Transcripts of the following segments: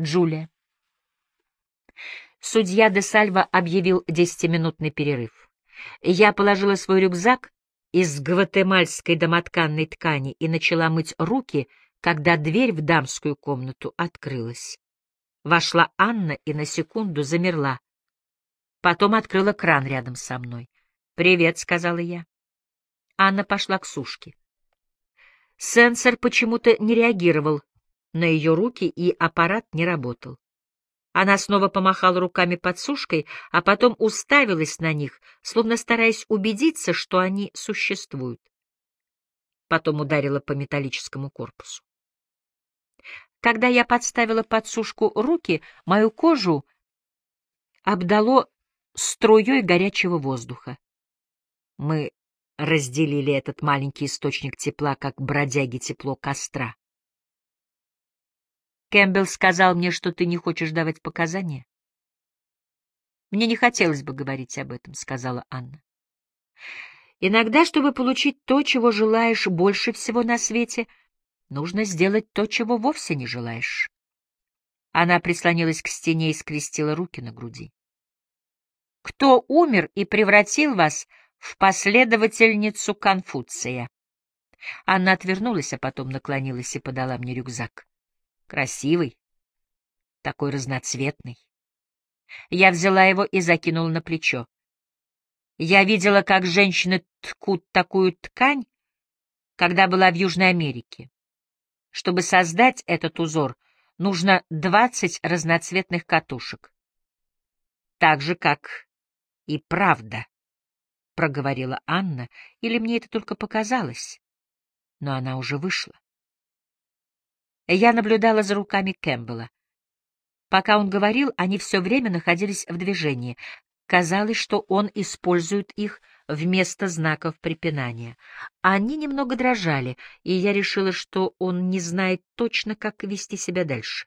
Джулия. Судья де Сальва объявил десятиминутный перерыв. Я положила свой рюкзак из гватемальской домотканной ткани и начала мыть руки, когда дверь в дамскую комнату открылась. Вошла Анна и на секунду замерла. Потом открыла кран рядом со мной. «Привет», — сказала я. Анна пошла к сушке. Сенсор почему-то не реагировал на ее руки, и аппарат не работал. Она снова помахала руками под сушкой, а потом уставилась на них, словно стараясь убедиться, что они существуют. Потом ударила по металлическому корпусу. Когда я подставила под сушку руки, мою кожу обдало струей горячего воздуха. Мы разделили этот маленький источник тепла, как бродяги тепло костра. Кэмпбелл сказал мне, что ты не хочешь давать показания. Мне не хотелось бы говорить об этом, сказала Анна. Иногда, чтобы получить то, чего желаешь больше всего на свете, нужно сделать то, чего вовсе не желаешь. Она прислонилась к стене и скрестила руки на груди. Кто умер и превратил вас в последовательницу Конфуция? Анна отвернулась, а потом наклонилась и подала мне рюкзак. Красивый, такой разноцветный. Я взяла его и закинула на плечо. Я видела, как женщины ткут такую ткань, когда была в Южной Америке. Чтобы создать этот узор, нужно двадцать разноцветных катушек. Так же, как и правда, — проговорила Анна, или мне это только показалось, но она уже вышла. Я наблюдала за руками Кэмпбелла. Пока он говорил, они все время находились в движении. Казалось, что он использует их вместо знаков препинания. Они немного дрожали, и я решила, что он не знает точно, как вести себя дальше.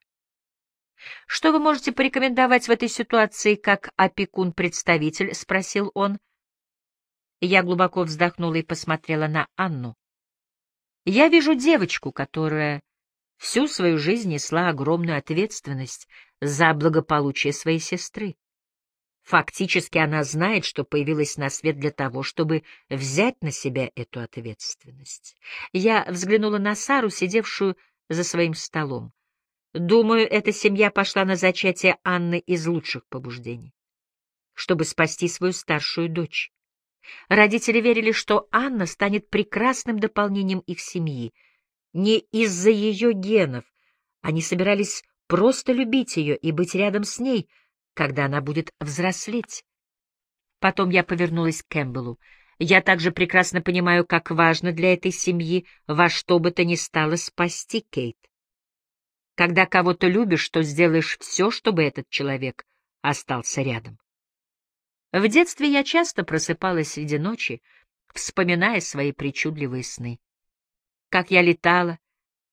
«Что вы можете порекомендовать в этой ситуации как опекун-представитель?» — спросил он. Я глубоко вздохнула и посмотрела на Анну. «Я вижу девочку, которая всю свою жизнь несла огромную ответственность за благополучие своей сестры. Фактически она знает, что появилась на свет для того, чтобы взять на себя эту ответственность. Я взглянула на Сару, сидевшую за своим столом. Думаю, эта семья пошла на зачатие Анны из лучших побуждений, чтобы спасти свою старшую дочь. Родители верили, что Анна станет прекрасным дополнением их семьи — не из-за ее генов. Они собирались просто любить ее и быть рядом с ней, когда она будет взрослеть. Потом я повернулась к Кэмпбеллу. Я также прекрасно понимаю, как важно для этой семьи во что бы то ни стало спасти Кейт. Когда кого-то любишь, то сделаешь все, чтобы этот человек остался рядом. В детстве я часто просыпалась среди ночи, вспоминая свои причудливые сны как я летала,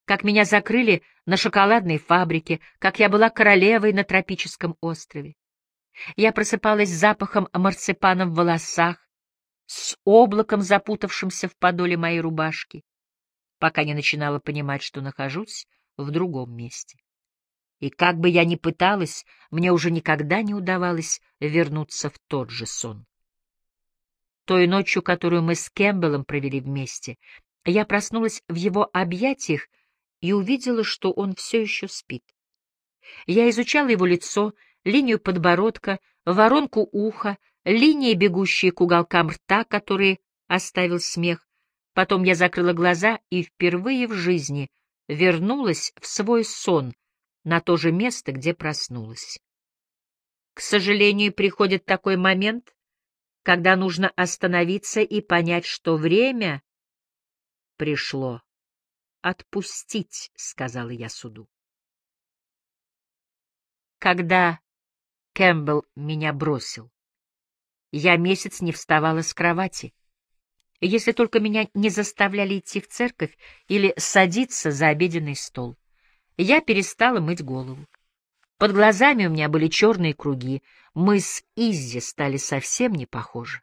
как меня закрыли на шоколадной фабрике, как я была королевой на тропическом острове. Я просыпалась с запахом марципана в волосах, с облаком, запутавшимся в подоле моей рубашки, пока не начинала понимать, что нахожусь в другом месте. И как бы я ни пыталась, мне уже никогда не удавалось вернуться в тот же сон. Той ночью, которую мы с Кэмпбеллом провели вместе, я проснулась в его объятиях и увидела, что он все еще спит. Я изучала его лицо, линию подбородка, воронку уха, линии, бегущие к уголкам рта, которые оставил смех. Потом я закрыла глаза и впервые в жизни вернулась в свой сон, на то же место, где проснулась. К сожалению, приходит такой момент, когда нужно остановиться и понять, что время пришло отпустить, — сказала я суду. Когда Кэмпбелл меня бросил, я месяц не вставала с кровати, если только меня не заставляли идти в церковь или садиться за обеденный стол. Я перестала мыть голову. Под глазами у меня были черные круги, мы с Иззи стали совсем не похожи.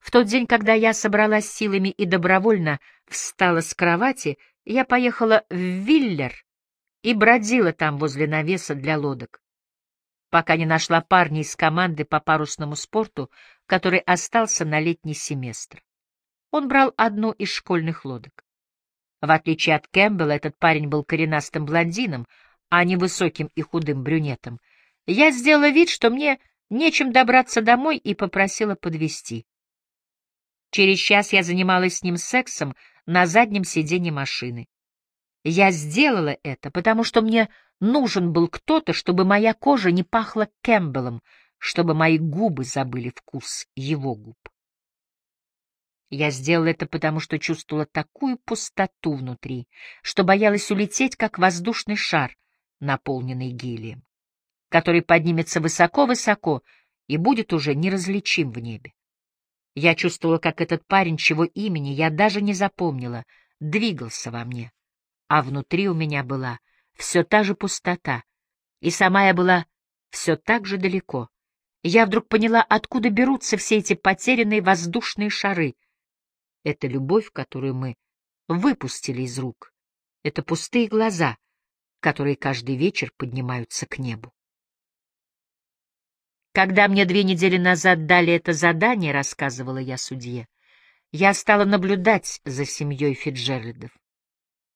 В тот день, когда я собралась силами и добровольно встала с кровати, я поехала в Виллер и бродила там возле навеса для лодок, пока не нашла парня из команды по парусному спорту, который остался на летний семестр. Он брал одну из школьных лодок. В отличие от Кэмпбелла, этот парень был коренастым блондином, а не высоким и худым брюнетом. Я сделала вид, что мне нечем добраться домой, и попросила подвезти. Через час я занималась с ним сексом на заднем сиденье машины. Я сделала это, потому что мне нужен был кто-то, чтобы моя кожа не пахла Кэмпбеллом, чтобы мои губы забыли вкус его губ. Я сделала это потому, что чувствовала такую пустоту внутри, что боялась улететь, как воздушный шар, наполненный гелием, который поднимется высоко-высоко и будет уже неразличим в небе. Я чувствовала, как этот парень, чего имени я даже не запомнила, двигался во мне, а внутри у меня была все та же пустота, и сама я была все так же далеко. Я вдруг поняла, откуда берутся все эти потерянные воздушные шары — это любовь, которую мы выпустили из рук. Это пустые глаза, которые каждый вечер поднимаются к небу. Когда мне две недели назад дали это задание, рассказывала я судье, я стала наблюдать за семьей Фиджеральдов.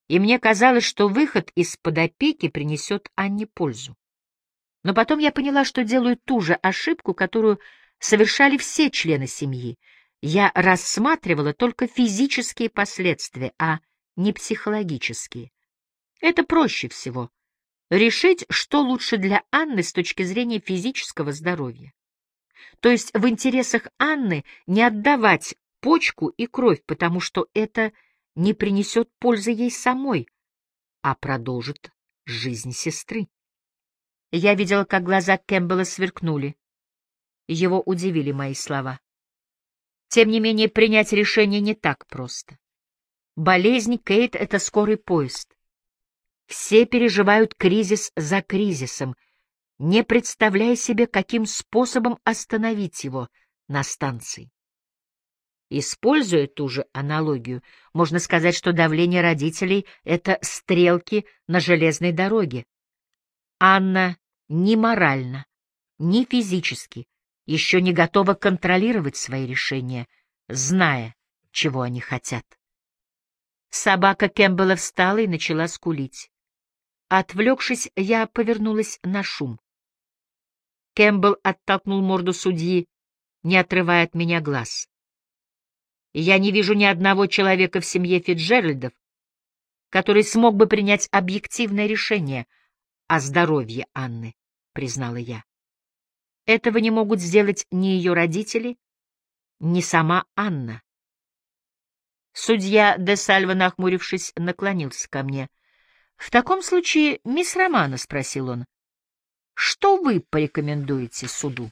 И мне казалось, что выход из-под опеки принесет Анне пользу. Но потом я поняла, что делаю ту же ошибку, которую совершали все члены семьи — я рассматривала только физические последствия, а не психологические. Это проще всего — решить, что лучше для Анны с точки зрения физического здоровья. То есть в интересах Анны не отдавать почку и кровь, потому что это не принесет пользы ей самой, а продолжит жизнь сестры. Я видела, как глаза Кэмпбелла сверкнули. Его удивили мои слова. Тем не менее, принять решение не так просто. Болезнь Кейт — это скорый поезд. Все переживают кризис за кризисом, не представляя себе, каким способом остановить его на станции. Используя ту же аналогию, можно сказать, что давление родителей — это стрелки на железной дороге. Анна ни морально, ни физически еще не готова контролировать свои решения, зная, чего они хотят. Собака Кэмпбелла встала и начала скулить. Отвлекшись, я повернулась на шум. Кэмпбелл оттолкнул морду судьи, не отрывая от меня глаз. Я не вижу ни одного человека в семье Фитджеральдов, который смог бы принять объективное решение о здоровье Анны, признала я. Этого не могут сделать ни ее родители, ни сама Анна. Судья де Сальва, нахмурившись, наклонился ко мне. — В таком случае, мисс Романа, — спросил он, — что вы порекомендуете суду?